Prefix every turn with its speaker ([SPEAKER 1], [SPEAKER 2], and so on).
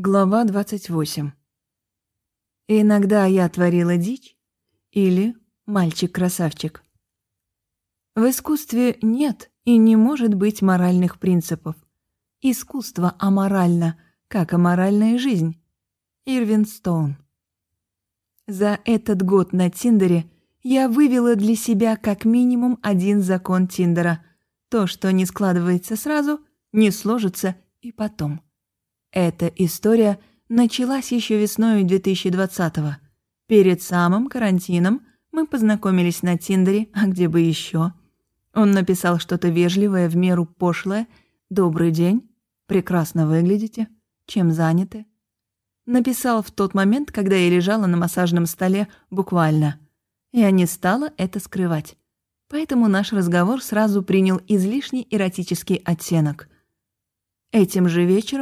[SPEAKER 1] Глава 28. Иногда я творила дичь или мальчик-красавчик. В искусстве нет и не может быть моральных принципов. Искусство аморально, как аморальная жизнь. Ирвин Стоун. За этот год на Тиндере я вывела для себя как минимум один закон Тиндера. То, что не складывается сразу, не сложится и потом. Эта история началась еще весной 2020-го. Перед самым карантином мы познакомились на Тиндере, а где бы еще? Он написал что-то вежливое, в меру пошлое. «Добрый день. Прекрасно выглядите. Чем заняты?» Написал в тот момент, когда я лежала на массажном столе, буквально. Я не стала это скрывать. Поэтому наш разговор сразу принял излишний эротический оттенок. Этим же вечером